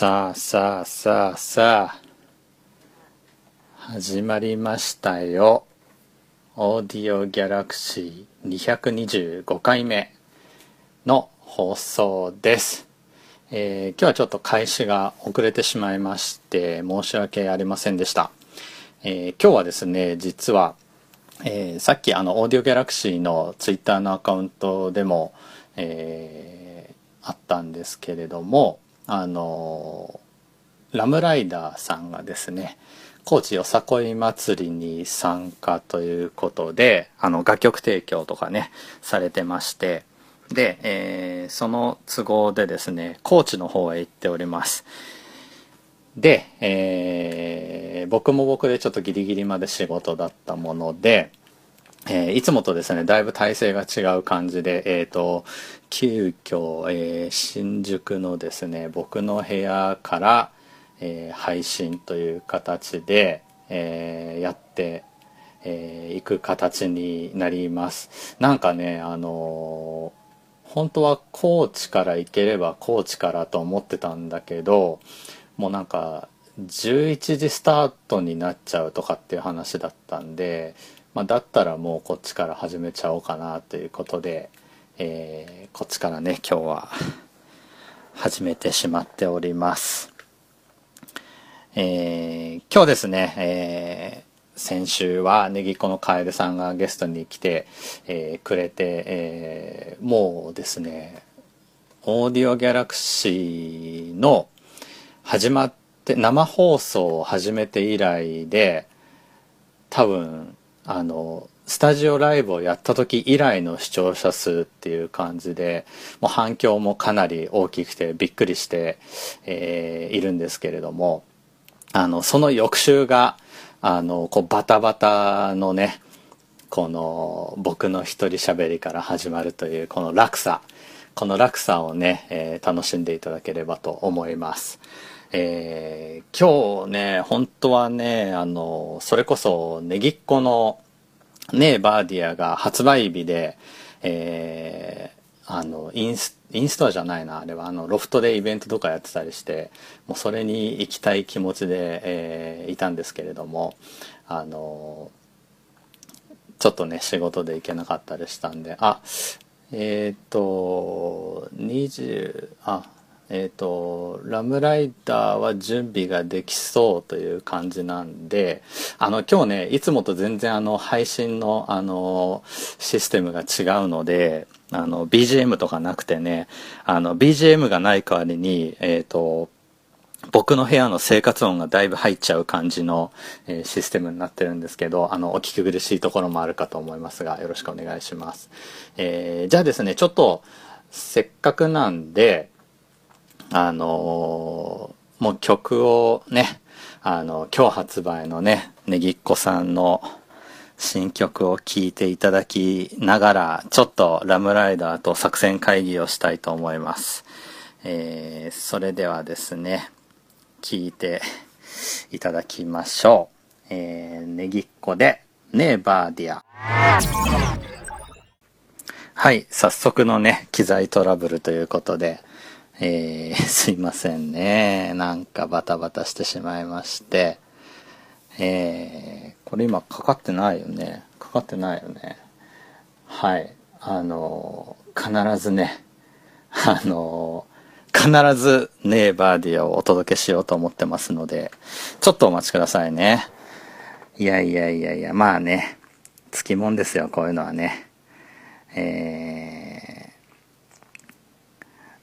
さあさあさあさあ。始まりましたよ。オーディオギャラクシー225回目の放送です、えー今日はちょっと開始が遅れてしまいまして申し訳ありませんでした、えー今日はですね実は、えーさっきあのオーディオギャラクシーのツイッターのアカウントでも、えーあったんですけれどもあのラムライダーさんがですね高知よさこい祭りに参加ということであの楽曲提供とかねされてましてで、えーその都合でですね高知の方へ行っております。で、えー僕も僕でちょっとギリギリまで仕事だったもので、えーいつもとですねだいぶ体制が違う感じで、えー、と急遽、えー新宿のですね僕の部屋から、えー配信という形で、えーやってい、えー行く形になります。なんかねあのー本当は高知から行ければ高知からと思ってたんだけどもうなんか11時スタートになっちゃうとかっていう話だったんで、まあ、だったらもうこっちから始めちゃおうかなということで、えーこっちからね今日は始めてしまっております。えー今日ですね、えー先週はネギっ子の楓さんがゲストに来て、えーくれて、えーもうですねオーディオギャラクシーの始まって生放送を始めて以来で多分あのスタジオライブをやった時以来の視聴者数っていう感じでもう反響もかなり大きくてびっくりして、えーいるんですけれどもあのその翌週があのこうバタバタのねこの僕の一人喋りから始まるというこの落差この落差をね、えー楽しんでいただければと思います。えー今日ね本当はねあのそれこそ Negicco のねぇバーディアが発売日で、えーあのインスインストアじゃないなあれはあのロフトでイベントとかやってたりしてもうそれに行きたい気持ちで、えーいたんですけれどもあのちょっとね仕事で行けなかったりしたんであえっ、と20あえっ、とラムライダーは準備ができそうという感じなんであの今日ねいつもと全然あの配信のあのシステムが違うのであの BGM とかなくてねあの BGM がない代わりにえっ、と僕の部屋の生活音がだいぶ入っちゃう感じの、えーシステムになってるんですけど、あの、お聞き苦しいところもあるかと思いますが、よろしくお願いします。えーじゃあですね、ちょっと、せっかくなんで、あのーもう曲をね、あの、今日発売のね、ねぎっこさんの新曲を聴いていただきながら、ちょっとラムライダーと作戦会議をしたいと思います。えーそれではですね、聞いていただきましょう。えー、ネギっ子で、ネーバーディア。はい、早速のね、機材トラブルということで、えー、すいませんね。なんかバタバタしてしまいまして、えー、これ今かかってないよね。かかってないよね。はい。あの必ずね、あの必ずネイバーディをお届けしようと思ってますので、ちょっとお待ちくださいね。いやいやいやいや、まあね、つきもんですよ、こういうのはね。えー、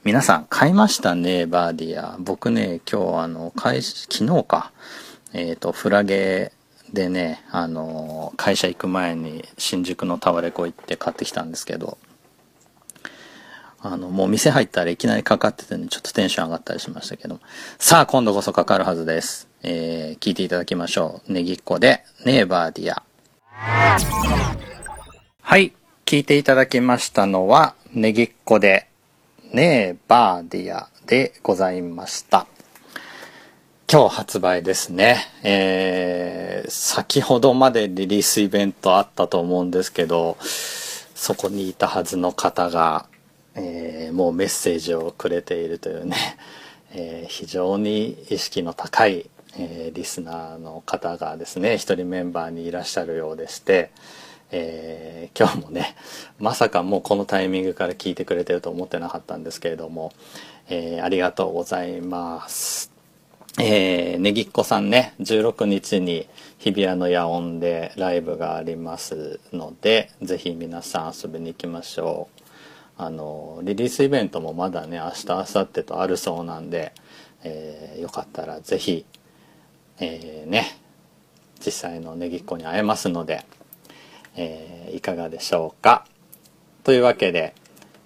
皆さん買いましたね、バーディア。僕ね、今日あの、会昨日か、えっ、と、フラゲでね、あの、会社行く前に新宿のタワレコ行って買ってきたんですけど、あの、もう店入ったらいきなりかかっててね、ちょっとテンション上がったりしましたけど。さあ、今度こそかかるはずです。えー、聞いていただきましょう。 Negicco で、ねぇバーディア。はい。聞いていただきましたのは、 Negicco で、ねぇバーディアでございました。今日発売ですね。えー、先ほどまでリリースイベントあったと思うんですけど、そこにいたはずの方が、えーもうメッセージをくれているというね、えー、非常に意識の高い、えー、リスナーの方がですね一人メンバーにいらっしゃるようでして、えー、今日もね まさかもうこのタイミングから聞いてくれてると思ってなかったんですけれども、えー、ありがとうございます。えー、ねぎっこさんね16日に日比谷の野音でライブがありますのでぜひ皆さん遊びに行きましょうあのリリースイベントもまだね明日明後日とあるそうなんで、えー、よかったらぜひ、えー、ね実際のねぎっこに会えますのでえー、いかがでしょうか？というわけで、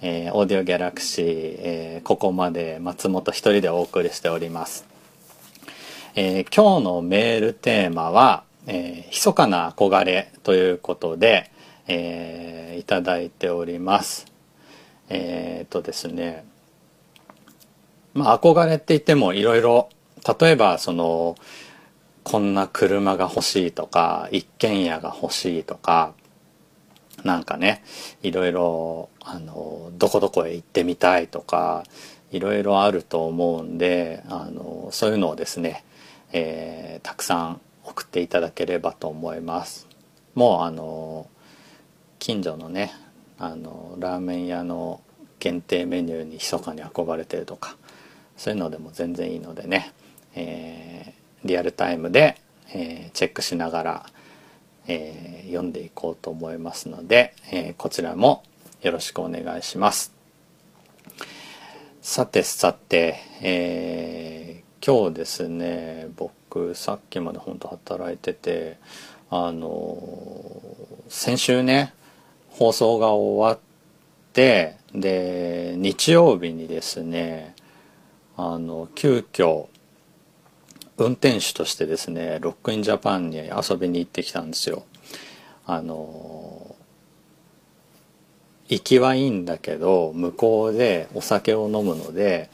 えー、オーディオギャラクシー、えー、ここまで松本一人でお送りしております。えー、今日のメールテーマは、えー、密かな憧れということで、えー、いただいております。えー、っとですね、まあ憧れって言ってもいろいろ、例えばその、こんな車が欲しいとか、一軒家が欲しいとか、なんかねいろいろあのどこどこへ行ってみたいとかいろいろあると思うんであのそういうのをですね、えー、たくさん送っていただければと思います。もうあの近所のねあのラーメン屋の限定メニューに密かに憧れてるとかそういうのでも全然いいのでね、えー、リアルタイムで、えー、チェックしながらえー、読んでいこうと思いますので、えー、こちらもよろしくお願いします。さてさて、えー、今日ですね僕さっきまで本当働いててあの先週ね放送が終わってで日曜日にですねあの急遽運転手としてですねロックインジャパンに遊びに行ってきたんですよ。あの行きはいいんだけど向こうでお酒を飲むので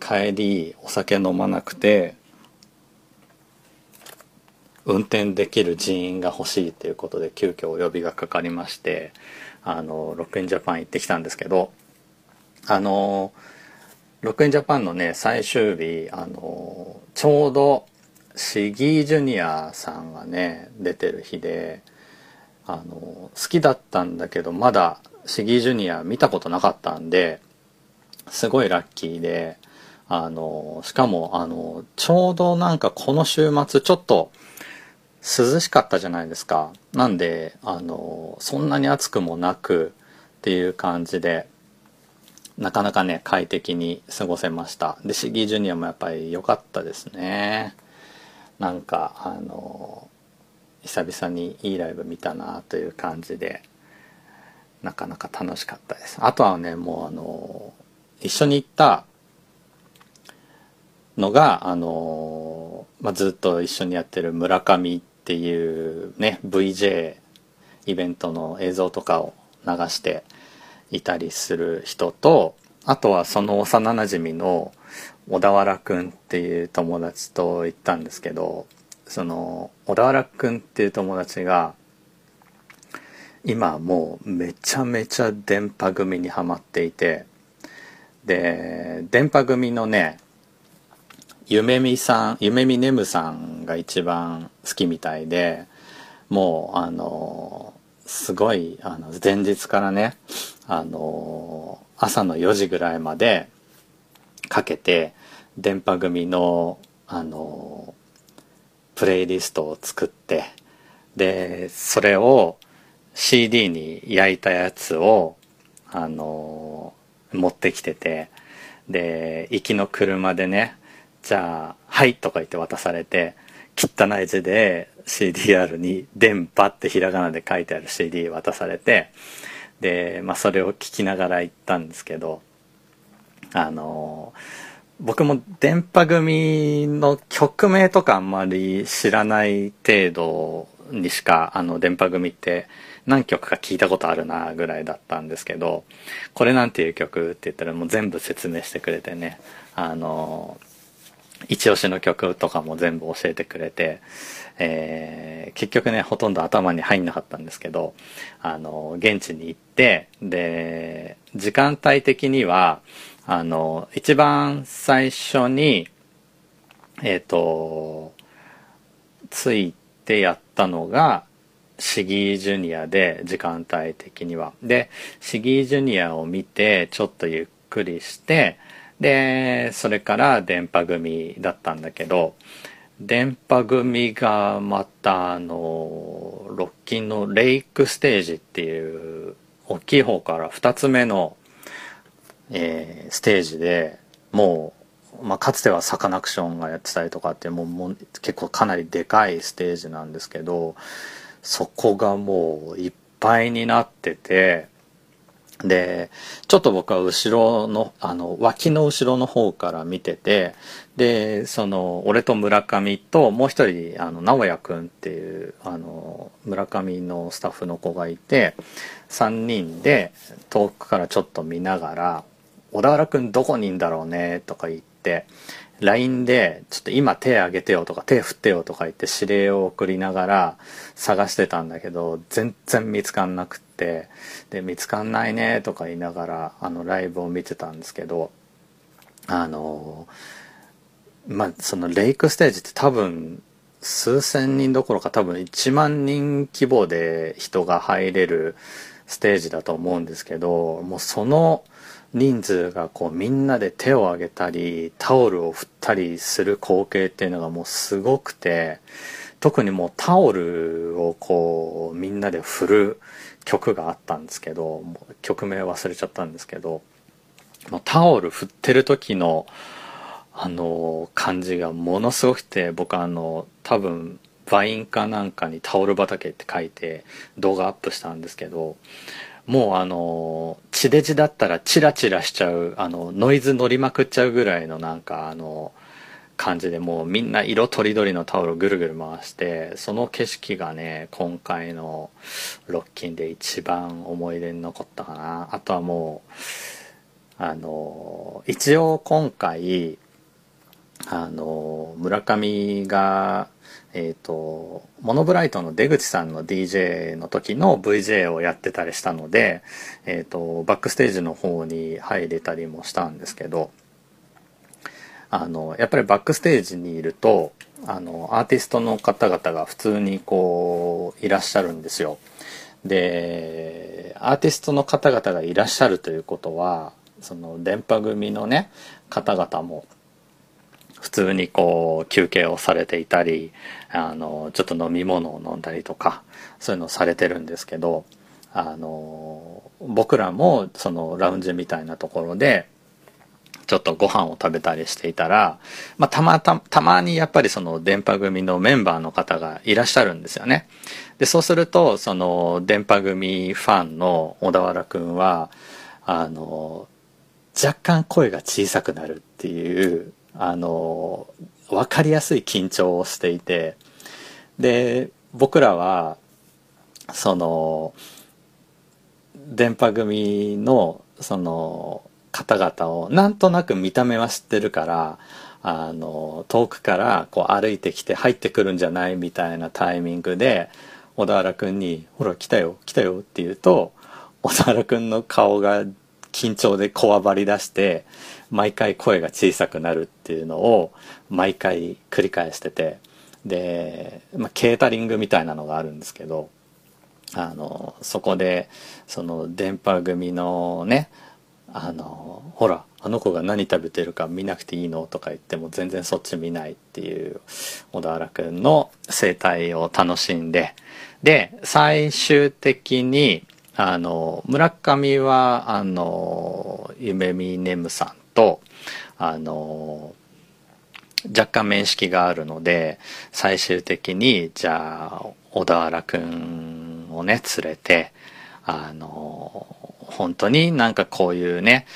帰りお酒飲まなくて運転できる人員が欲しいということで急遽お呼びがかかりましてあのロックインジャパン行ってきたんですけどあのロックインジャパンのね、最終日、あの、ちょうど、シギージュニアさんがね、出てる日で、あの、好きだったんだけど、まだシギージュニア見たことなかったんで、すごいラッキーで、あの、しかも、あの、ちょうどなんかこの週末、ちょっと、涼しかったじゃないですか。なんで、あの、そんなに暑くもなくっていう感じで、なかなかね快適に過ごせました。でシギージュニアもやっぱり良かったですね。なんかあの久々にいいライブ見たなという感じでなかなか楽しかったです。あとはねもうあの一緒に行ったのがあの、まあ、ずっと一緒にやってる村上っていうね VJ イベントの映像とかを流していたりする人とあとはその幼なじみの小田原くんっていう友達と行ったんですけどその小田原くんっていう友達が今もうめちゃめちゃ電波組にはまっていてで電波組のね夢見さん夢見ねむさんが一番好きみたいでもうあのすごいあの前日からねあの朝の4時ぐらいまでかけて電波組のあのプレイリストを作ってでそれを CD に焼いたやつをあの持ってきててで行きの車でねじゃあ「はい」とか言って渡されて汚い字で CDR に「電波」ってひらがなで書いてある CD 渡されてで、まあ、それを聞きながら行ったんですけどあの僕も電波組の曲名とかあんまり知らない程度にしかあの電波組って何曲か聞いたことあるなぐらいだったんですけどこれなんていう曲って言ったらもう全部説明してくれてねあの一押しの曲とかも全部教えてくれて、えー、結局ねほとんど頭に入んなかったんですけどあの現地に行ってで時間帯的にはあの、一番最初に、えっ、と、ついてやったのが、シギージュニアで、時間帯的には。で、シギージュニアを見て、ちょっとゆっくりして、で、それから電波組だったんだけど、電波組がまたあの、ロッキンのレイクステージっていう大きい方から2つ目の、えー、ステージでもう、まあ、かつてはサカナクションがやってたりとかってもうもう結構かなりでかいステージなんですけどそこがもういっぱいになっててでちょっと僕は後ろのあの脇の後ろの方から見ててでその俺と村上ともう一人あの直哉君っていうあの村上のスタッフの子がいて3人で遠くからちょっと見ながら「小田原君どこにいんだろうね」とか言って LINE で「ちょっと今手挙げてよ」とか「手振ってよ」とか言って指令を送りながら探してたんだけど全然見つかんなくってで見つかんないねとか言いながらあのライブを見てたんですけどあのまあそのレイクステージって多分数千人どころか多分1万人規模で人が入れるステージだと思うんですけどもうその人数がこうみんなで手を挙げたりタオルを振ったりする光景っていうのがもうすごくて特にもうタオルをこうみんなで振る曲があったんですけど曲名忘れちゃったんですけどタオル振ってる時のあの感じがものすごくて僕あの多分バインかなんかにタオル畑って書いて動画アップしたんですけどもうあの地デジだったらチラチラしちゃうあのノイズ乗りまくっちゃうぐらいのなんかあの感じでもうみんな色とりどりのタオルをぐるぐる回してその景色がね今回のロッキンで一番思い出に残ったかなあとはもうあの一応今回あの村上がえっ、ー、と、モノブライトの出口さんの DJ の時の VJ をやってたりしたので、えっ、ー、と、バックステージの方に入れたりもしたんですけど、あの、やっぱりバックステージにいると、あの、アーティストの方々が普通にこう、いらっしゃるんですよ。で、アーティストの方々がいらっしゃるということは、その電波組のね、方々も、普通にこう休憩をされていたりあのちょっと飲み物を飲んだりとかそういうのをされてるんですけどあの僕らもそのラウンジみたいなところでちょっとご飯を食べたりしていたら、まあ、たまたたまにやっぱりその電波組のメンバーの方がいらっしゃるんですよね。でそうするとその電波組ファンの小田原くんはあの若干声が小さくなるっていうあの分かりやすい緊張をしていてで僕らはその電波組のその方々をなんとなく見た目は知ってるからあの遠くからこう歩いてきて入ってくるんじゃない？みたいなタイミングで小田原君に「ほら来たよ来たよ」って言うと小田原君の顔が緊張でこわばり出して毎回声が小さくなるっていうのを毎回繰り返してて。で、まあ、ケータリングみたいなのがあるんですけどあのそこでその電波組のねあのほらあの子が何食べてるか見なくていいのとか言っても全然そっち見ないっていう小田原くんの生態を楽しんで。で最終的にあの村上はあの夢見ねむさんとあの若干面識があるので最終的にじゃあ小田原くんをね連れてあの本当になんかこういうね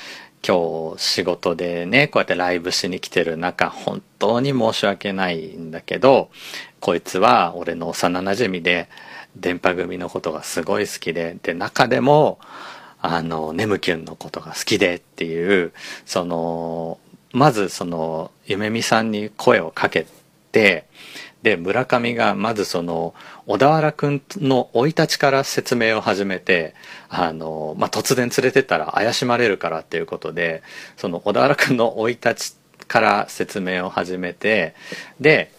今日仕事でねこうやってライブしに来てる中本当に申し訳ないんだけどこいつは俺の幼なじみで電波組のことがすごい好きでで中でもあの、ネムキュンのことが好きでっていう、その、まずその、夢見さんに声をかけて、で、村上がまずその、小田原くんの生い立ちから説明を始めて、あの、まあ、突然連れてったら怪しまれるからっていうことで、その小田原くんの生い立ちから説明を始めて、で、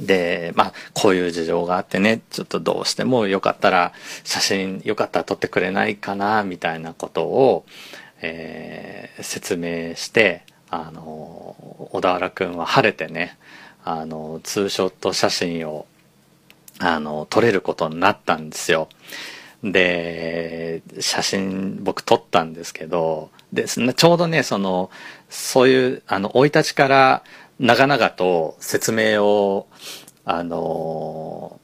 で、まあ、こういう事情があってね、ちょっとどうしてもよかったら、写真よかったら撮ってくれないかな、みたいなことを、えー、説明して、あの、小田原くんは晴れてね、あの、ツーショット写真を、あの、撮れることになったんですよ。で、写真僕撮ったんですけど、で、ちょうどね、その、そういう、あの、生い立ちから長々と説明を、あの、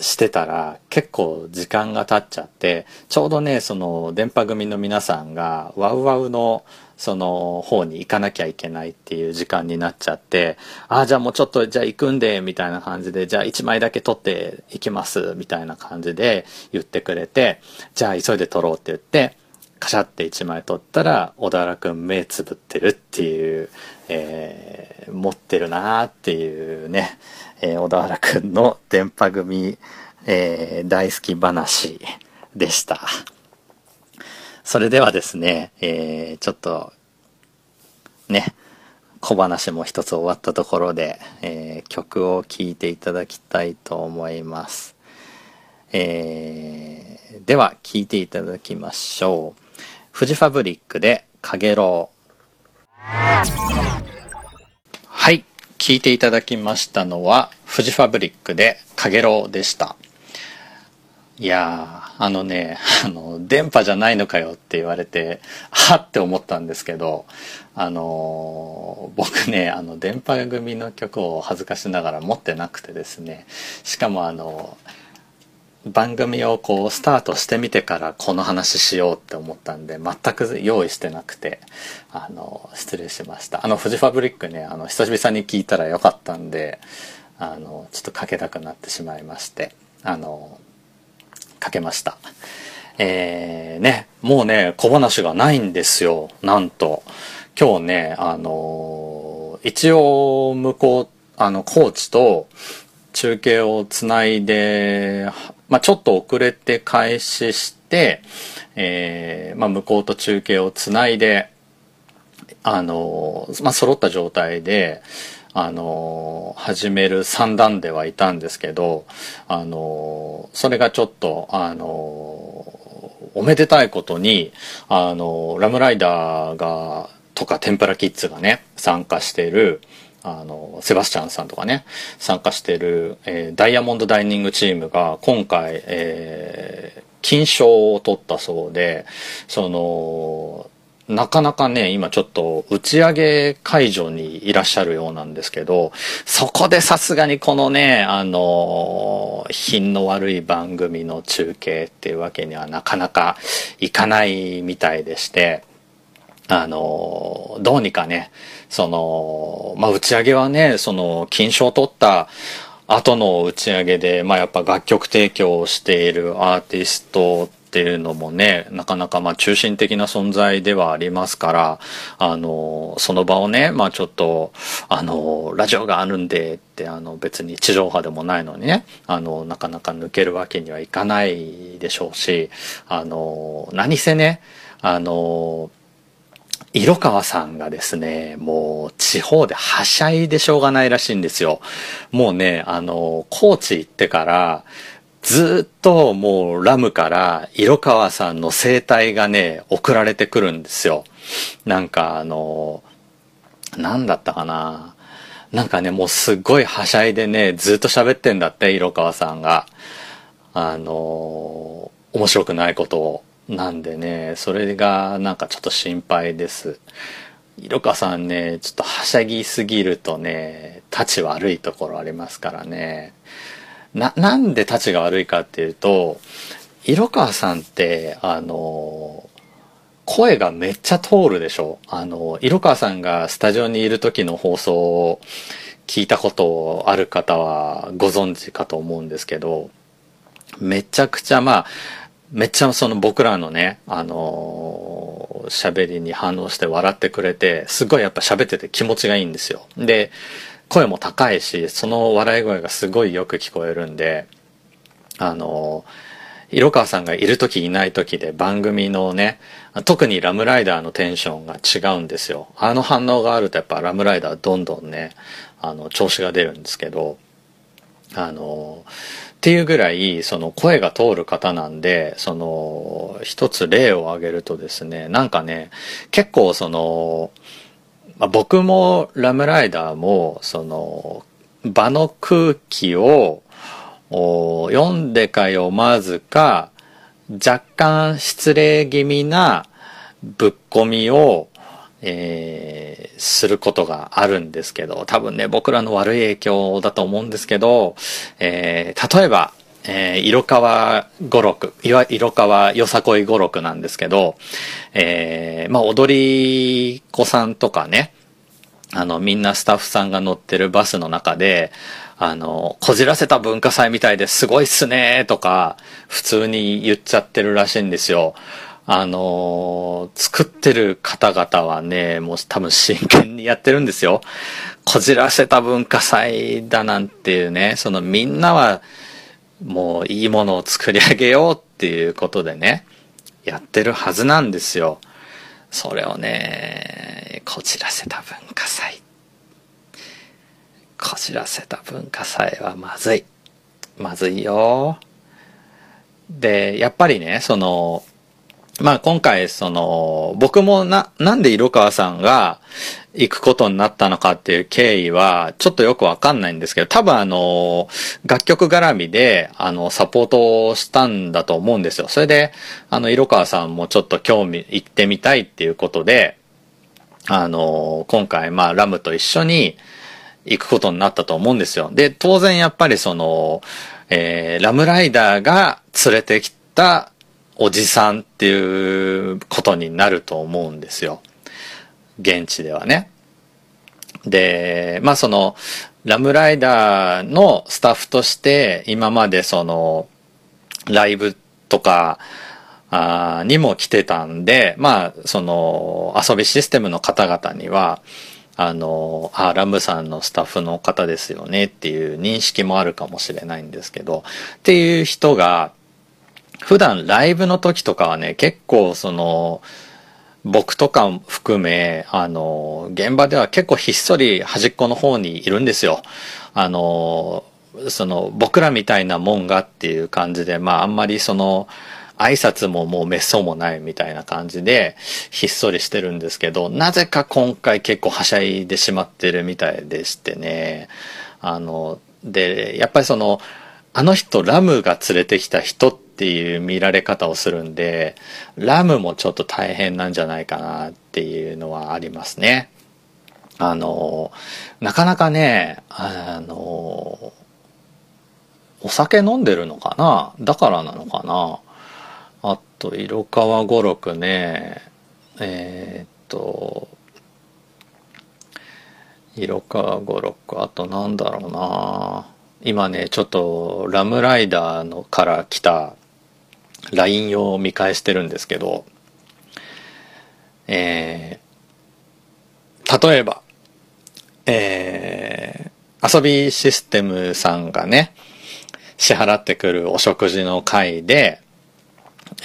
してたら結構時間が経っちゃってちょうどねその電波組の皆さんがワウワウのその方に行かなきゃいけないっていう時間になっちゃってああじゃあもうちょっとじゃあ行くんでみたいな感じでじゃあ1枚だけ撮っていきますみたいな感じで言ってくれてじゃあ急いで撮ろうって言ってカシャって1枚撮ったら小田原くん目つぶってるっていう、えー、持ってるなーっていうねえー、小田原くんの電波組、えー、大好き話でした。それではですね、えー、ちょっと、ね、小話も一つ終わったところで、えー、曲を聴いていただきたいと思います。えー、では聴いていただきましょう。フジファブリックでかげろう。はい。聞いていただきましたのは、フジファブリックで、かげろうでした。いやー、あのね、あの、電波じゃないのかよって言われて、はって思ったんですけど、あのー、僕ね、あの、電波組の曲を恥ずかしながら持ってなくてですね、しかもあのー番組をこうスタートしてみてからこの話しようって思ったんで全く用意してなくてあの失礼しました。あのフジファブリックねあの久々に聞いたらよかったんであのちょっとかけたくなってしまいましてあのかけました。えー、ねもうね小話がないんですよなんと。今日ねあの一応向こうあのコーチと中継をつないでまあ、ちょっと遅れて開始して、えー、まあ、向こうと中継をつないで、あの、まあ、揃った状態で、あの、始める三段ではいたんですけど、あの、それがちょっと、あの、おめでたいことに、あの、ラムライダーが、とか、テンプラキッズがね、参加している、あの、セバスチャンさんとかね、参加してる、えー、ダイヤモンドダイニングチームが今回、えー、金賞を取ったそうで、その、なかなかね、今ちょっと打ち上げ会場にいらっしゃるようなんですけど、そこでさすがにこのね、あの、品の悪い番組の中継っていうわけにはなかなかいかないみたいでして、あの、どうにかね、その、まあ、打ち上げはね、その、金賞を取った後の打ち上げで、まあ、やっぱ楽曲提供をしているアーティストっていうのもね、なかなかまあ中心的な存在ではありますから、あの、その場をね、まあちょっと、あの、ラジオがあるんでって、あの別に地上波でもないのにね、あの、なかなか抜けるわけにはいかないでしょうし、あの、何せね、あの、色川さんがですね、もう地方ではしゃいでしょうがないらしいんですよ。もうね、あの、高知行ってから、ずっともうラムから色川さんの生態がね、送られてくるんですよ。なんかあの、なんだったかな。なんかね、もうすっごいはしゃいでね、ずっと喋ってんだって、色川さんが。あの、面白くないことを。なんでね、それがなんかちょっと心配です。色川さんね、ちょっとはしゃぎすぎるとね、立ち悪いところありますからね。な、なんで立ちが悪いかっていうと、色川さんって、あの、声がめっちゃ通るでしょあの、色川さんがスタジオにいる時の放送を聞いたことある方はご存知かと思うんですけど、めちゃくちゃまあ、めっちゃその僕らのね、あの喋りに反応して笑ってくれて、すごいやっぱ喋ってて気持ちがいいんですよ。で、声も高いし、その笑い声がすごいよく聞こえるんで、あの、色川さんがいる時いない時で番組のね、特にラムライダーのテンションが違うんですよ。あの反応があるとやっぱラムライダーどんどんね、あの、調子が出るんですけど、あの、っていうぐらい、その声が通る方なんで、その、一つ例を挙げるとですね、なんかね、結構その、まあ、僕もラムライダーも、その、場の空気を、読んでか読まずか、若干失礼気味なぶっ込みを、えー、することがあるんですけど、多分ね、僕らの悪い影響だと思うんですけど、えー、例えば、えー、色川五六、いわ色川よさこい五六なんですけど、えー、まあ、踊り子さんとかね、あの、みんなスタッフさんが乗ってるバスの中で、あの、こじらせた文化祭みたいですごいっすねとか、普通に言っちゃってるらしいんですよ。あの作ってる方々はね、もう多分真剣にやってるんですよ。こじらせた文化祭だなんていうね、そのみんなはもういいものを作り上げようっていうことでね、やってるはずなんですよ。それをね、こじらせた文化祭。こじらせた文化祭はまずい。まずいよ。で、やっぱりね、その、まあ今回その僕もな、なんで色川さんが行くことになったのかっていう経緯はちょっとよくわかんないんですけど、多分あの、楽曲絡みであの、サポートをしたんだと思うんですよ。それで、あの、色川さんもちょっと興味、行ってみたいっていうことで、あの、今回まあラムと一緒に行くことになったと思うんですよ。で、当然やっぱりその、えー、ラムライダーが連れてきたおじさんっていうことになると思うんですよ。現地ではね。で、まあその、ラムライダーのスタッフとして今までその、ライブとか、あにも来てたんで、まあ、その、遊びシステムの方々には、あの、あ、ラムさんのスタッフの方ですよねっていう認識もあるかもしれないんですけど、っていう人が、普段ライブの時とかはね、結構その、僕とか含め、あの、現場では結構ひっそり端っこの方にいるんですよ。あの、その、僕らみたいなもんがっていう感じで、まああんまりその、挨拶ももう滅相もないみたいな感じで、ひっそりしてるんですけど、なぜか今回結構はしゃいでしまってるみたいでしてね。あの、で、やっぱりその、あの人ラムが連れてきた人ってっていう見られ方をするんで、ラムもちょっと大変なんじゃないかなっていうのはありますね。あの、なかなかね、あの、お酒飲んでるのかな？だからなのかな？あと、色川五六ね、えー、っと、色川五六、あとなんだろうな。今ね、ちょっとラムライダーのから来た LINE を見返してるんですけど、えー、例えば、えー、遊びシステムさんがね、支払ってくるお食事の会で、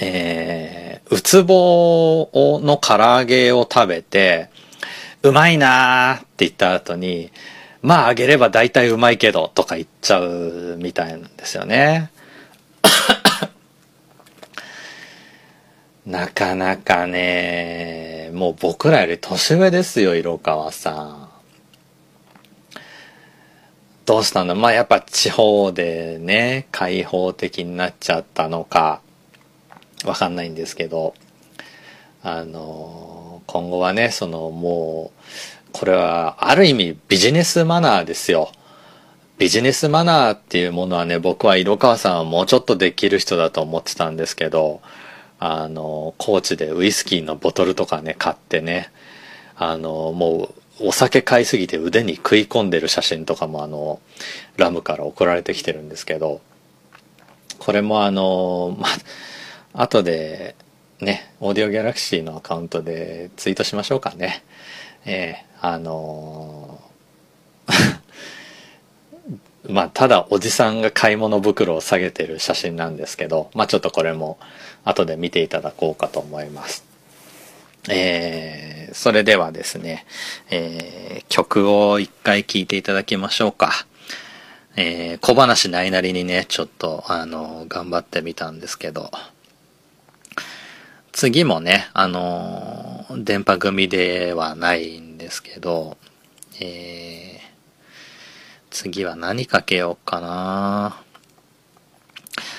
えー、うつぼの唐揚げを食べて、うまいなーって言った後に、まああげれば大体うまいけどとか言っちゃうみたいなんですよね。なかなかね、もう僕らより年上ですよ、色川さん。どうしたんだ？まあやっぱ地方でね、開放的になっちゃったのか、わかんないんですけど、あの、今後はね、そのもう、これはある意味ビジネスマナーですよ。ビジネスマナーっていうものはね、僕は色川さんはもうちょっとできる人だと思ってたんですけど、あの、高知でウイスキーのボトルとかね、買ってね、あの、もう、お酒買いすぎて腕に食い込んでる写真とかもあの、ラムから送られてきてるんですけど、これもあの、ま、後で、ね、オーディオギャラクシーのアカウントでツイートしましょうかね。ええー、あのまあ、ただおじさんが買い物袋を下げてる写真なんですけど、まあ、ちょっとこれも後で見ていただこうかと思います。えー、それではですね、えー、曲を一回聴いていただきましょうか。えー、小話ないなりにね、ちょっと、あの、頑張ってみたんですけど、次もね、あの、電波組ではないんですけど、えー、次は何かけようかな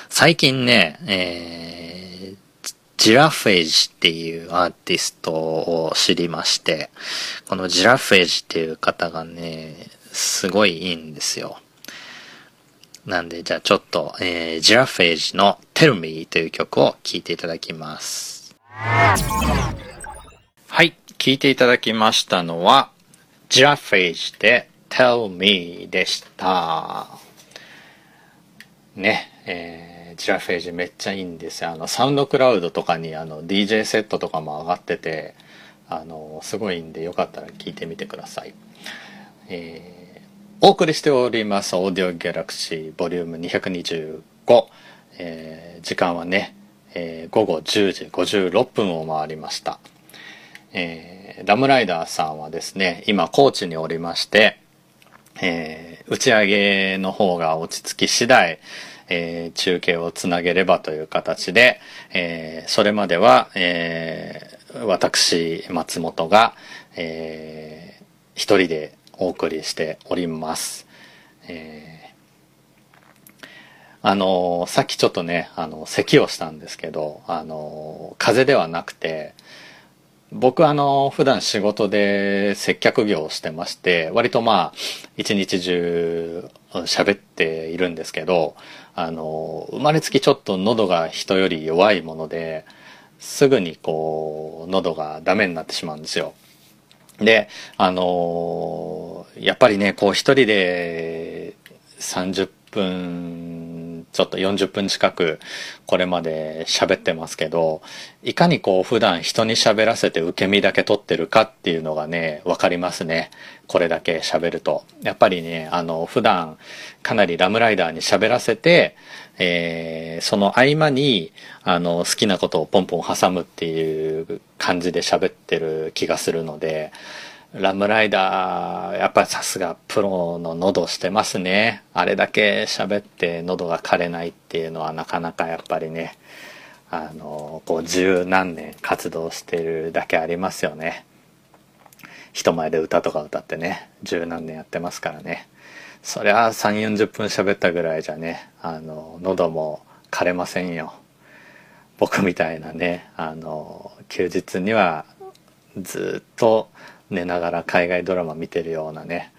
最近ね、えー、ジラフェージっていうアーティストを知りまして、このジラフェージっていう方がね、すごいいいんですよ。なんで、じゃあちょっと、えー、ジラフェージの Tell Me という曲を聴いていただきます。はい、聴いていただきましたのは、ジラフェージで Tell Me でした。ね、えー、ジラフェージめっちゃいいんですよ。あの、サウンドクラウドとかにあの DJ セットとかも上がってて、あの、すごいんでよかったら聞いてみてください。えーお送りしておりますオーディオギャラクシーボリューム225、えー、時間はね、えー、午後10時56分を回りました、えー、ラムライダーさんはですね今高知におりまして、えー、打ち上げの方が落ち着き次第、えー、中継をつなげればという形で、えー、それまでは、えー、私松本が、えー、一人でお送りしております。えー、あのさっきちょっとね、あの、咳をしたんですけど、あの風邪ではなくて、僕あの、普段仕事で接客業をしてまして、割とまあ、一日中喋っているんですけど、あの、生まれつきちょっと喉が人より弱いもので、すぐにこう、喉がダメになってしまうんですよ。で、あの、やっぱりね、こう一人で30分、ちょっと40分近くこれまで喋ってますけど、いかにこう普段人に喋らせて受け身だけ取ってるかっていうのがね、わかりますね。これだけ喋ると。やっぱりね、あの、普段かなりラムライダーに喋らせて、えー、その合間に、あの、好きなことをポンポン挟むっていう感じで喋ってる気がするので、ラムライダー、やっぱりさすがプロの喉してますね。あれだけ喋って喉が枯れないっていうのはなかなかやっぱりね、あの、こう十何年活動してるだけありますよね。人前で歌とか歌ってね、十何年やってますからね。そりゃ3、40分喋ったぐらいじゃね、あの、喉も枯れませんよ。僕みたいなね、あの、休日にはずっと寝ながら海外ドラマ見てるようなね、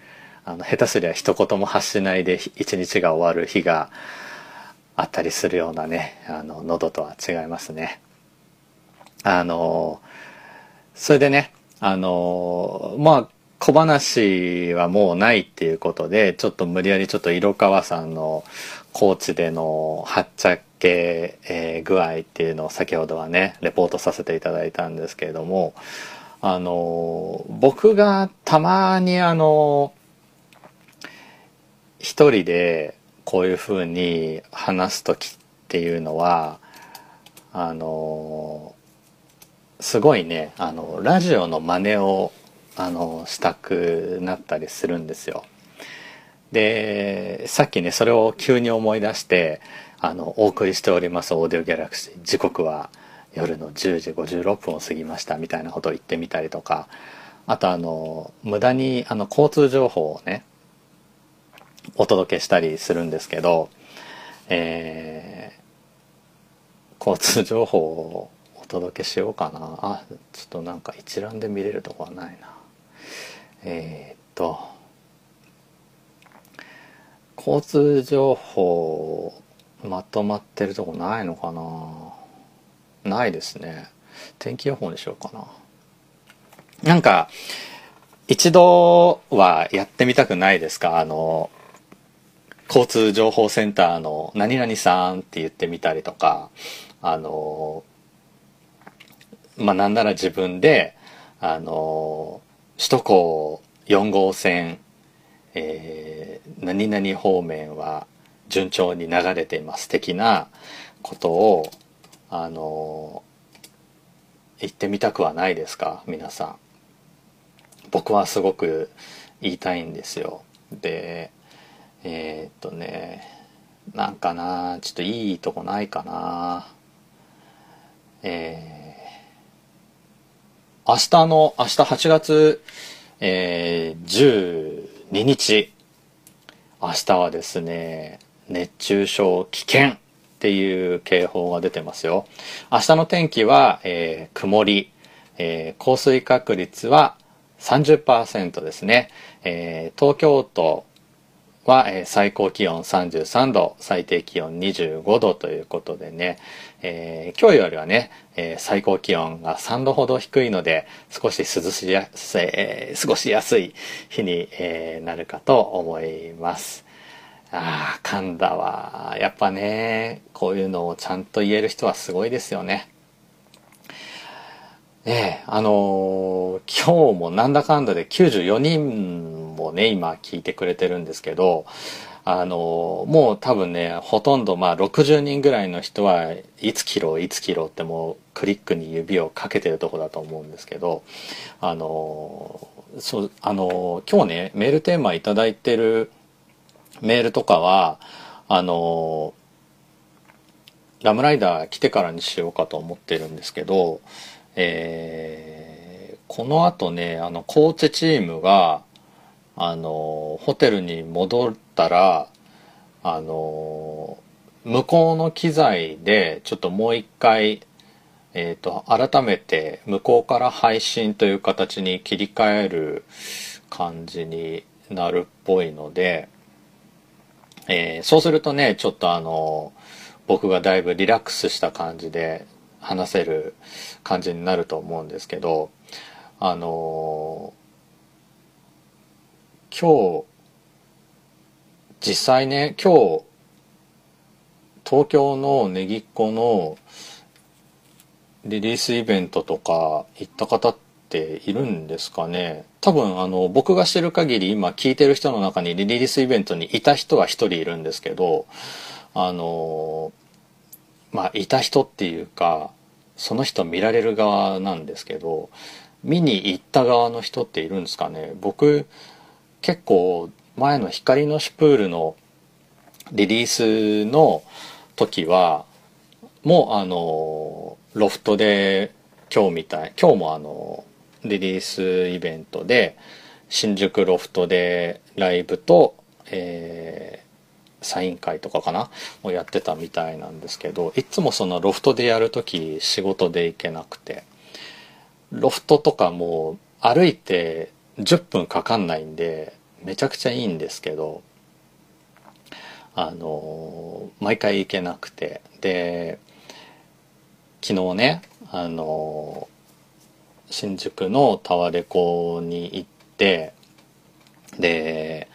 あの、下手すりゃ一言も発しないで一日が終わる日があったりするようなね、あの、喉とは違いますね。あの、それでね、あの、まあ、小話はもうないっていうことで、ちょっと無理やりちょっと色川さんの高知でのはっちゃけ、え、具合っていうのを先ほどはね、レポートさせていただいたんですけれども、あの、僕がたまにあの、一人でこういうふうに話す時っていうのは、あの、すごいね、あの、ラジオの真似をあのしたくなったりするんですよ。でさっきねそれを急に思い出してあのお送りしておりますオーディオギャラクシー時刻は夜の10時56分を過ぎましたみたいなことを言ってみたりとかあとあの無駄にあの交通情報をねお届けしたりするんですけど、えー、交通情報をお届けしようかな。あちょっとなんか一覧で見れるとこはないな。えー、っと交通情報まとまってるとこないのかな。ないですね。天気予報にしようかな。なんか一度はやってみたくないですか？あの交通情報センターの何々さんって言ってみたりとか。あのまあなんなら自分であの首都高4号線、えー、何々方面は順調に流れています的なことをあの言ってみたくはないですか？皆さん。僕はすごく言いたいんですよ。でえー、っとねなんかなちょっといいとこないかな。えー、明日の明日8月、えー、12日明日はですね熱中症危険。っていう警報が出てますよ。明日の天気は、えー、曇り、えー、降水確率は30%ですね、えー、東京都は、えー、最高気温33度、最低気温25度ということでね、えー、今日よりはね、えー、最高気温が3度ほど低いので、少し涼しやすい、えー、過ごしやすい日に、えー、なるかと思います。ああ、噛んだわ。やっぱね、こういうのをちゃんと言える人はすごいですよね。ねえ、あのー、今日もなんだかんだで94人もね、今聞いてくれてるんですけど、あのー、もう多分ね、ほとんどまあ60人ぐらいの人はいつ切ろう、いつ切ろうってもうクリックに指をかけてるとこだと思うんですけど、あのー、そう、あの今日ね、メールテーマいただいてるメールとかは、あのラムライダー来てからにしようかと思ってるんですけど、えー、この後ね、あの、コーチチームが、あの、ホテルに戻ったら、あの、向こうの機材で、ちょっともう一回、えっ、と、改めて向こうから配信という形に切り替える感じになるっぽいので、えー、そうするとね、ちょっとあの、僕がだいぶリラックスした感じで話せる感じになると思うんですけどあの今日実際ね今日東京のねぎっこのリリースイベントとか行った方っているんですかね？多分あの僕が知る限り今聞いてる人の中にリリースイベントにいた人は一人いるんですけどあのまあいた人っていうかその人見られる側なんですけど見に行った側の人っているんですかね。僕結構前の光のシュプールのリリースの時はもうあのロフトで今日みたい今日もあのリリースイベントで新宿ロフトでライブと、えサイン会とかかなをやってたみたいなんですけどいつもそのロフトでやる時仕事で行けなくてロフトとかも歩いて10分かかんないんでめちゃくちゃいいんですけどあの毎回行けなくてで昨日ねあの新宿のタワレコに行ってで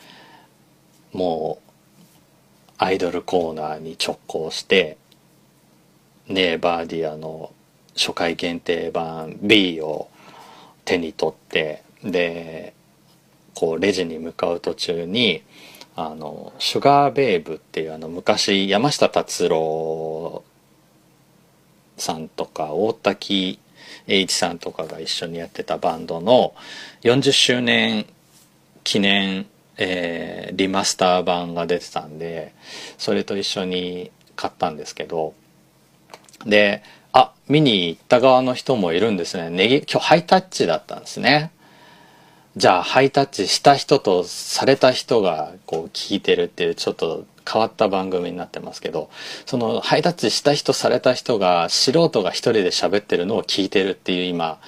もうアイドルコーナーに直行してネーバーディアの初回限定版 B を手に取ってでこうレジに向かう途中にあのシュガーベイブっていうあの昔山下達郎さんとか大滝栄一さんとかが一緒にやってたバンドの40周年記念えー、リマスター版が出てたんでそれと一緒に買ったんですけどであ見に行った側の人もいるんですね。ネギ今日ハイタッチだったんですね。じゃあハイタッチした人とされた人がこう聞いてるっていうちょっと変わった番組になってますけどそのハイタッチした人された人が素人が一人で喋ってるのを聞いてるっていう今、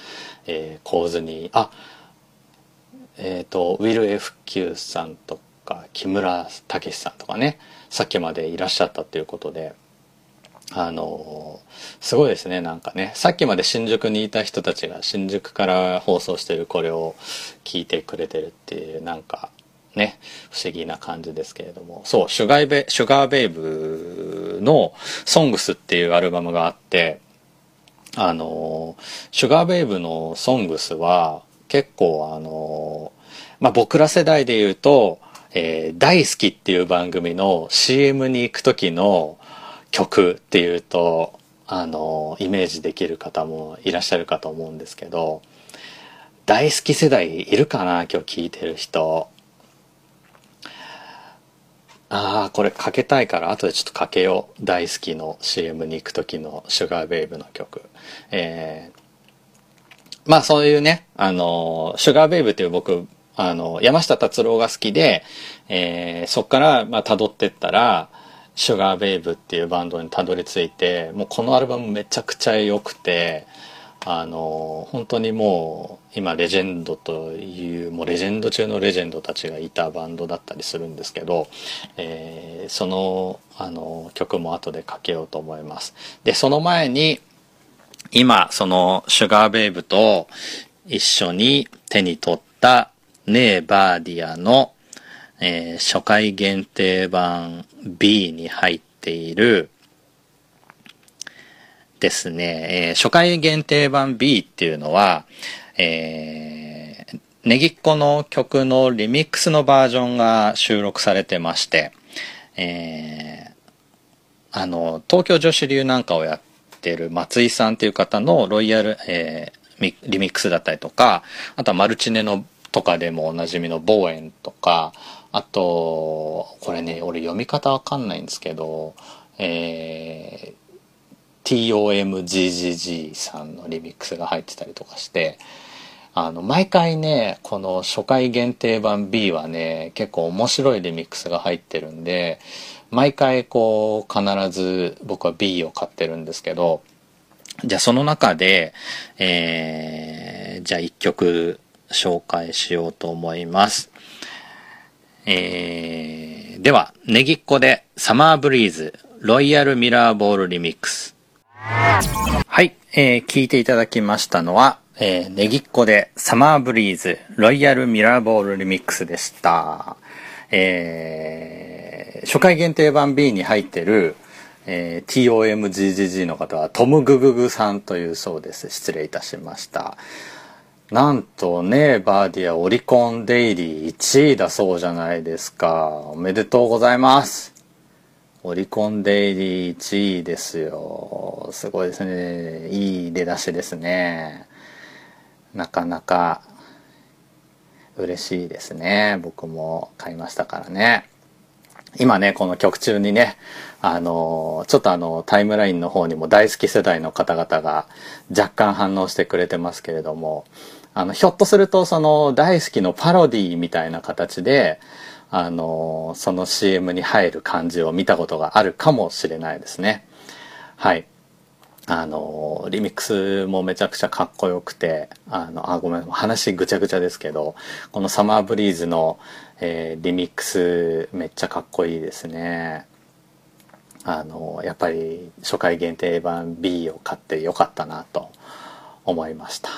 えー、構図にあえっ、ー、とウィル・ F・ Q さんとか木村武さんとかねさっきまでいらっしゃったっていうことであのすごいですねなんかね。さっきまで新宿にいた人たちが新宿から放送してるこれを聞いてくれてるっていうなんかね不思議な感じですけれどもそうシュガーベシュガーベイブの「ソングスっていうアルバムがあってあのシュガーベイブの「ソングスは結構あのまあ僕ら世代で言うとえー、大好きっていう番組の CM に行く時の曲っていうと、あの、イメージできる方もいらっしゃるかと思うんですけど、大好き世代いるかな今日聞いてる人。ああ、これかけたいから後でちょっとかけよう。大好きの CM に行く時のシュガーベイブの曲。えー、まあそういうね、あの、シュガーベイブっていう僕、あの、山下達郎が好きで、えー、そっからまあ辿ってったら、シュガーベイブっていうバンドにたどり着いて、もうこのアルバムめちゃくちゃ良くて、あの本当にもう今レジェンドというもうレジェンド中のレジェンドたちがいたバンドだったりするんですけど、えー、そのあの曲も後でかけようと思います。でその前に今そのシュガーベイブと一緒に手に取ったネーバーディアの、えー、初回限定版 B に入っているですね、えー、初回限定版 B っていうのは、えー、ネギっ子の曲のリミックスのバージョンが収録されてまして、えー、あの、東京女子流なんかをやってる松井さんっていう方のロイヤル、えー、リミックスだったりとか、あとはマルチネのとかでもおなじみのボーエンとか、あと、これね、俺読み方わかんないんですけど、えー、TOMGGG さんのリミックスが入ってたりとかして、あの、毎回ね、この初回限定版 B はね、結構面白いリミックスが入ってるんで、毎回こう、必ず僕は B を買ってるんですけど、じゃあその中で、えー、じゃあ一曲紹介しようと思います。えー、では、ネギっ子でサマーブリーズロイヤルミラーボールリミックス。はい、えー、聞いていただきましたのは、えー、ネギっ子でサマーブリーズロイヤルミラーボールリミックスでした。えー、初回限定版 B に入ってる、えー、TOMGGG の方はトム・グググさんというそうです。失礼いたしました。なんとね、バーディアオリコンデイリー1位だそうじゃないですか。おめでとうございます。オリコンデイリー1位ですよ。すごいですね。いい出だしですね。なかなか嬉しいですね。僕も買いましたからね。今ね、この曲中にね、あの、ちょっとあの、タイムラインの方にも大好き世代の方々が若干反応してくれてますけれども、あの、ひょっとするとその大好きのパロディみたいな形で、あの、その CM に入る感じを見たことがあるかもしれないですね。はい。あの、リミックスもめちゃくちゃかっこよくて、あの、あ、ごめん、話ぐちゃぐちゃですけど、このサマーブリーズの、えー、リミックスめっちゃかっこいいですね。あの、やっぱり初回限定版 B を買ってよかったなと思いました。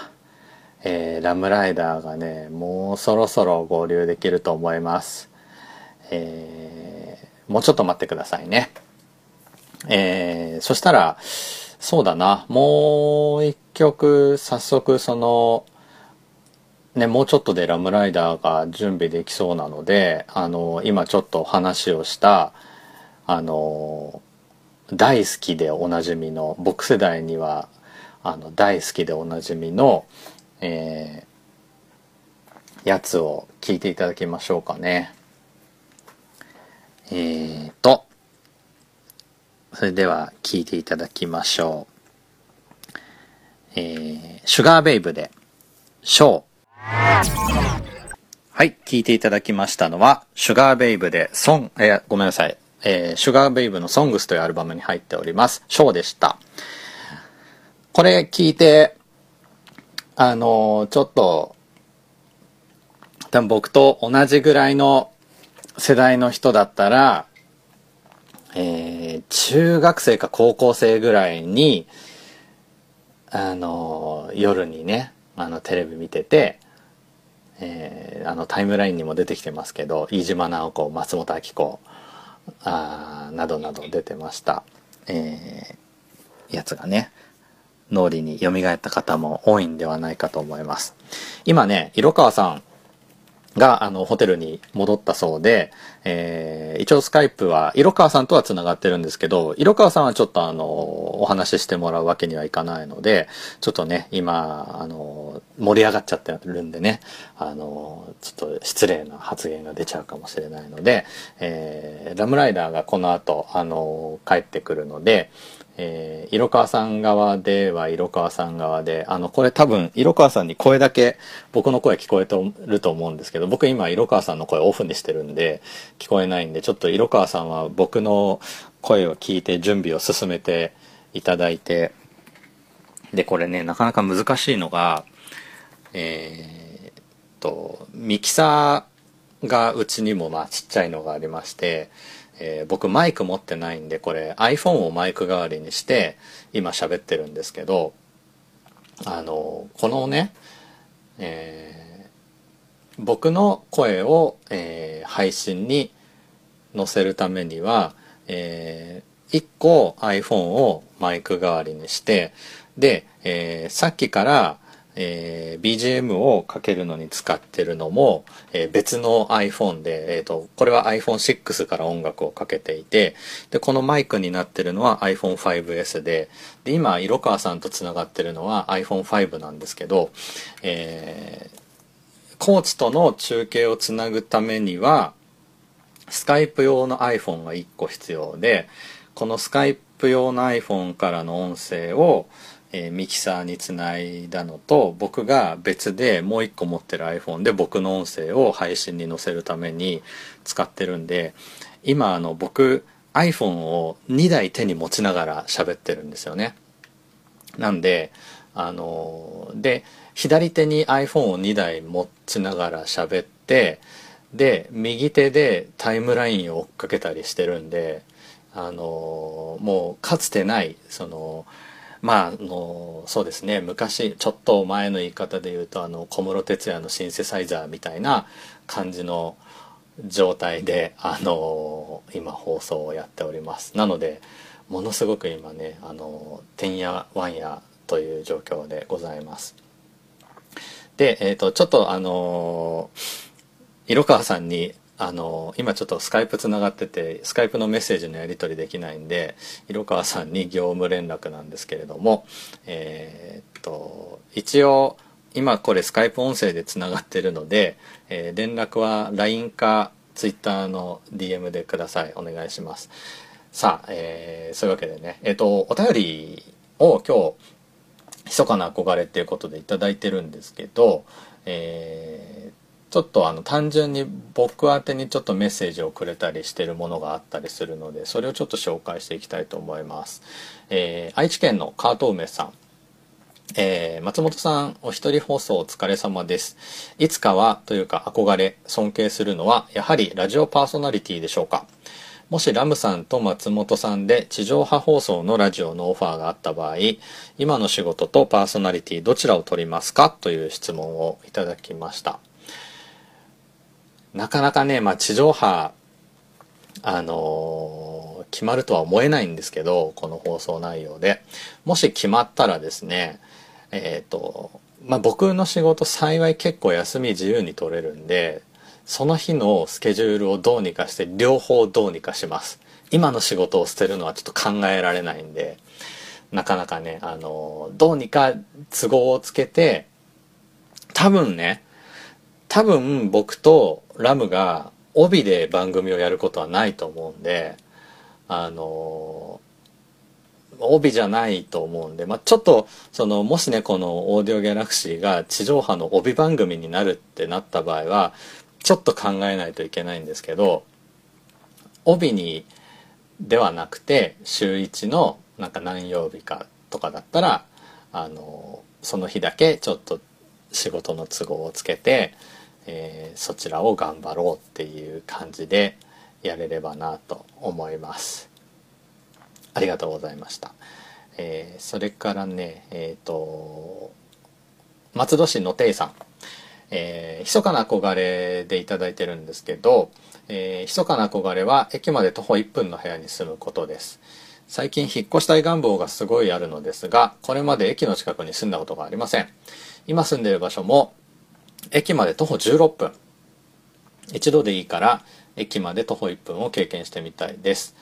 えー、ラムライダーがね、もうそろそろ合流できると思います。えー、もうちょっと待ってくださいね。えー、そしたら、そうだな、もう一曲、早速その、ね、もうちょっとでラムライダーが準備できそうなので、あの、今ちょっと話をした、あの、大好きでおなじみの、僕世代には、あの、大好きでおなじみの、えー、やつを聞いていただきましょうかね。えーと、それでは聞いていただきましょう。えー、シュガーベイブで、ショー。はい、聞いていただきましたのは、シュガーベイブで、ソン、えー、ごめんなさい。えー、シュガーベイブのソングスというアルバムに入っております。ショーでした。これ聞いて、あのー、ちょっと、多分僕と同じぐらいの世代の人だったら、えー、中学生か高校生ぐらいに、あの、夜にね、あの、テレビ見てて、えー、あの、タイムラインにも出てきてますけど、飯島直子、松本明子、あなどなど出てました。えー、やつがね、脳裏に蘇った方も多いんではないかと思います。今ね、色川さん、が、あの、ホテルに戻ったそうで、えー、一応スカイプは、色川さんとは繋がってるんですけど、色川さんはちょっとあの、お話ししてもらうわけにはいかないので、ちょっとね、今、あの、盛り上がっちゃってるんでね、あの、ちょっと失礼な発言が出ちゃうかもしれないので、えー、ラムライダーがこの後、あの、帰ってくるので、えー、色川さん側では色川さん側で、あの、これ多分、色川さんに声だけ僕の声聞こえてると思うんですけど、僕今色川さんの声オフにしてるんで、聞こえないんで、ちょっと色川さんは僕の声を聞いて準備を進めていただいて、で、これね、なかなか難しいのが、えー、と、ミキサーがうちにもまあちっちゃいのがありまして、えー、僕マイク持ってないんでこれ iPhone をマイク代わりにして今喋ってるんですけどあのこのね、えー、僕の声を、えー、配信に載せるためには、えー、1個 iPhone をマイク代わりにしてで、えー、さっきからえー、BGM をかけるのに使ってるのも、えー、別の iPhone で、えーと、これは iPhone6 から音楽をかけていてでこのマイクになってるのは iPhone5S でで今色川さんとつながってるのは iPhone5 なんですけど、えー、コーチとの中継をつなぐためにはスカイプ用の iPhone が1個必要でこのスカイプ用の iPhone からの音声をえー、ミキサーにつないだのと僕が別でもう一個持ってる iPhone で僕の音声を配信に載せるために使ってるんで今あの僕 iPhone を2台手に持ちながら喋ってるんですよね。なんであので左手に iPhone を2台持ちながら喋ってで右手でタイムラインを追っかけたりしてるんであのもうかつてないそのまあ、あの、そうですね、昔、ちょっと前の言い方で言うと、あの、小室哲哉のシンセサイザーみたいな感じの状態で、あの、今放送をやっております。なので、ものすごく今ね、あの、てんやわんやという状況でございます。で、えっ、ー、と、ちょっとあの、色川さんにあの今ちょっとスカイプつながっててスカイプのメッセージのやり取りできないんで色川さんに業務連絡なんですけれどもえー、っと一応今これスカイプ音声でつながってるので、えー、連絡は LINE か Twitter の DM でください。お願いします。さあ、えー、そういうわけでね。えっとお便りを今日密かな憧れっていうことで頂いてるんですけどえーちょっとあの単純に僕宛てにちょっとメッセージをくれたりしてるものがあったりするのでそれをちょっと紹介していきたいと思います、えー、愛知県のカート梅さんえー、松本さん、お一人放送お疲れ様です。いつかはというか憧れ、尊敬するのは、やはりラジオパーソナリティでしょうか。もしラムさんと松本さんで地上波放送のラジオのオファーがあった場合、今の仕事とパーソナリティどちらを取りますか？という質問をいただきました。なかなかね、まあ、地上波、あのー、決まるとは思えないんですけど、この放送内容で。もし決まったらですね、えっ、ー、と、まあ、僕の仕事幸い結構休み自由に取れるんで、その日のスケジュールをどうにかして両方どうにかします。今の仕事を捨てるのはちょっと考えられないんで、なかなかね、あの、どうにか都合をつけて、多分ね、多分僕とラムが帯で番組をやることはないと思うんで、あの、帯じゃないと思うんで、まあ、ちょっと、その、もしね、このオーディオギャラクシーが地上波の帯番組になるってなった場合は、ちょっと考えないといけないんですけど、帯に、ではなくて、週1の、なんか何曜日かとかだったら、あの、その日だけちょっと仕事の都合をつけて、えー、そちらを頑張ろうっていう感じでやれればなと思います。ありがとうございました。えー、それからね、えっ、ー、と、松戸市のていさん。えー、密かな憧れでいただいてるんですけど、えー、密かな憧れは駅まで徒歩1分の部屋に住むことです。最近引っ越したい願望がすごいあるのですが、これまで駅の近くに住んだことがありません。今住んでいる場所も駅まで徒歩16分。一度でいいから駅まで徒歩1分を経験してみたいです、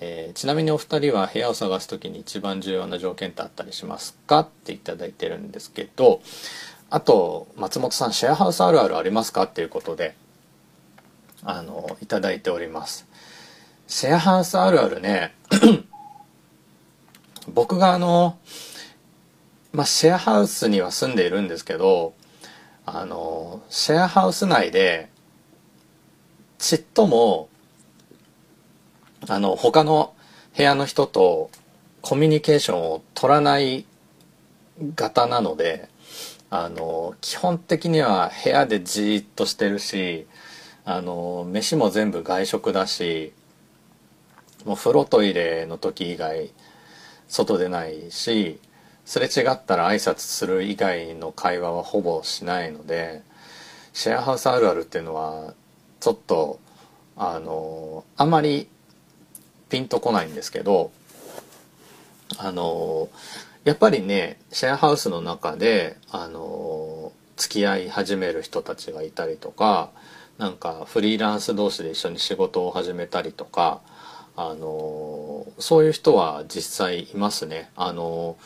えー、ちなみにお二人は部屋を探す時に一番重要な条件ってあったりしますか？っていいてるんですけどあと松本さんシェアハウスあるあるありますか？っていうことであのいただいております。シェアハウスあるあるね 僕があのまあシェアハウスには住んでいるんですけどあのシェアハウス内でちっともあの他の部屋の人とコミュニケーションを取らない型なのであの基本的には部屋でじーっとしてるしあの飯も全部外食だしもう風呂トイレの時以外外出ないしすれ違ったら挨拶する以外の会話はほぼしないのでシェアハウスあるあるっていうのはちょっとあのあまりピンとこないんですけどあのやっぱりねシェアハウスの中であの付き合い始める人たちがいたりとかなんかフリーランス同士で一緒に仕事を始めたりとかあのそういう人は実際いますね。あの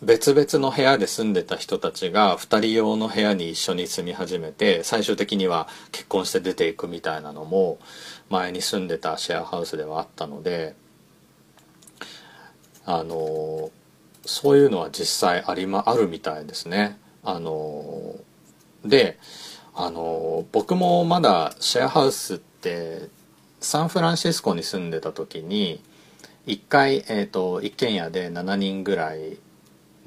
別々の部屋で住んでた人たちが2人用の部屋に一緒に住み始めて最終的には結婚して出ていくみたいなのも前に住んでたシェアハウスではあったのであのそういうのは実際あり、ま、あるみたいですね。あのであの僕もまだシェアハウスってサンフランシスコに住んでた時に1回、えーと一軒家で7人ぐらい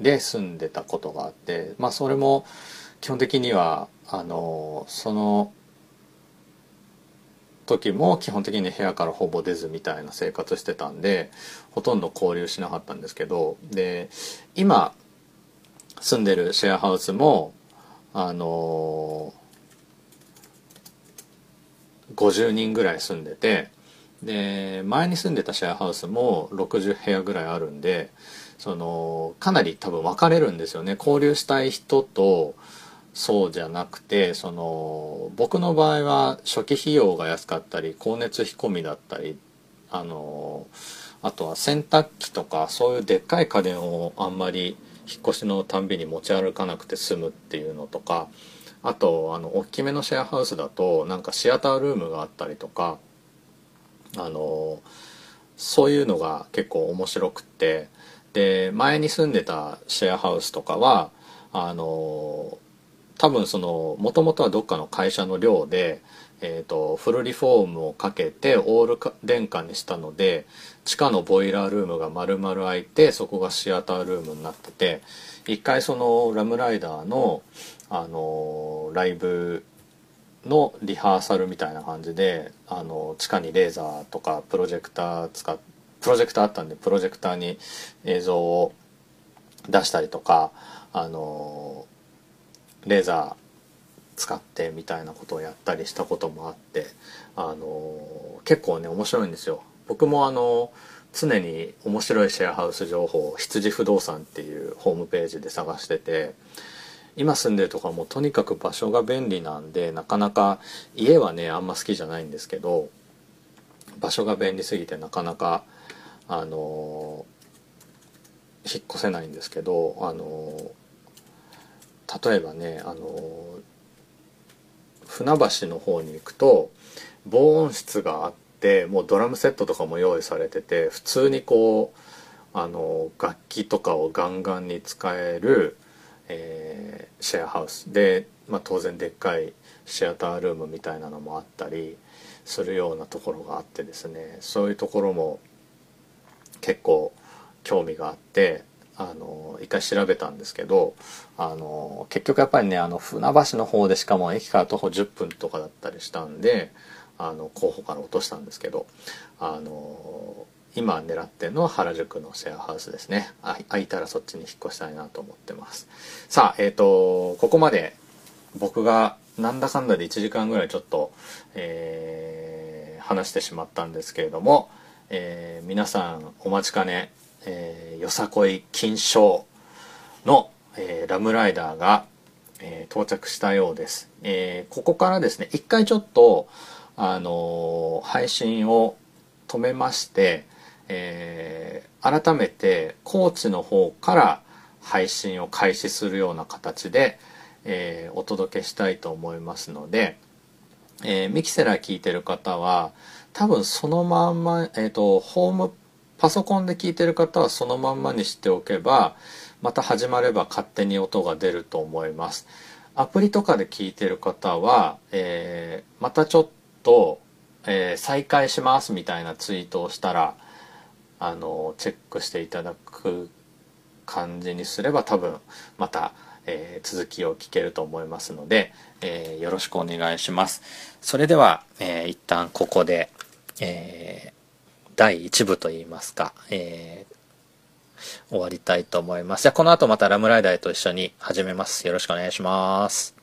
で住んでたことがあってまあそれも基本的にはあのその時も基本的に部屋からほぼ出ずみたいな生活してたんでほとんど交流しなかったんですけどで今住んでるシェアハウスもあの50人ぐらい住んでてで前に住んでたシェアハウスも60部屋ぐらいあるんでそのかなり多分分かれるんですよね。交流したい人とそうじゃなくてその僕の場合は初期費用が安かったり光熱費込みだったりあのあとは洗濯機とかそういうでっかい家電をあんまり引っ越しのたんびに持ち歩かなくて済むっていうのとかあとあの大きめのシェアハウスだとなんかシアタールームがあったりとかあのそういうのが結構面白くってで前に住んでたシェアハウスとかはあの多分そのもともとはどっかの会社の寮で、えーと、フルリフォームをかけてオール電化にしたので地下のボイラールームが丸々開いてそこがシアタールームになってて一回そのラムライダーの、あのライブのリハーサルみたいな感じであの地下にレーザーとかプロジェクター使ってプロジェクターあったんでプロジェクターに映像を出したりとかあのレーザー使ってみたいなことをやったりしたこともあってあの結構ね面白いんですよ。僕もあの常に面白いシェアハウス情報を羊不動産っていうホームページで探してて今住んでるとこはもうとにかく場所が便利なんでなかなか家はねあんま好きじゃないんですけど場所が便利すぎてなかなかあの引っ越せないんですけどあの例えばねあの船橋の方に行くと防音室があってもうドラムセットとかも用意されてて普通にこうあの楽器とかをガンガンに使える、えー、シェアハウス。で、まあ、当然でっかいシアタールームみたいなのもあったりするようなところがあってですねそういうところも結構興味があってあの一回調べたんですけどあの結局やっぱりねあの船橋の方でしかも駅から徒歩10分とかだったりしたんであの候補から落としたんですけどあの今狙ってるのは原宿のシェアハウスですね。空いたらそっちに引っ越したいなと思ってます。さあえっ、ー、とここまで僕がなんだかんだで1時間ぐらいちょっと、えー、話してしまったんですけれどもえー、皆さんお待ちかね、えー、よさこい金賞の、えー、ラムライダーが、え、到着したようです。え、ここからですね、一回ちょっと、あの、配信を止めまして、え改めて高知の方から配信を開始するような形で、えお届けしたいと思いますので、えミキセラ聞いてる方は、多分そのまんま、えっ、と、ホームパソコンで聞いてる方はそのまんまにしておけば、また始まれば勝手に音が出ると思います。アプリとかで聞いてる方は、えー、またちょっと、えー、再開しますみたいなツイートをしたら、あの、チェックしていただく感じにすれば多分また、えー、続きを聞けると思いますので、えー、よろしくお願いします。それでは、えー、一旦ここで、えー、第1部といいますか、えー、終わりたいと思います。じゃあこの後またラムライダーと一緒に始めます。よろしくお願いします。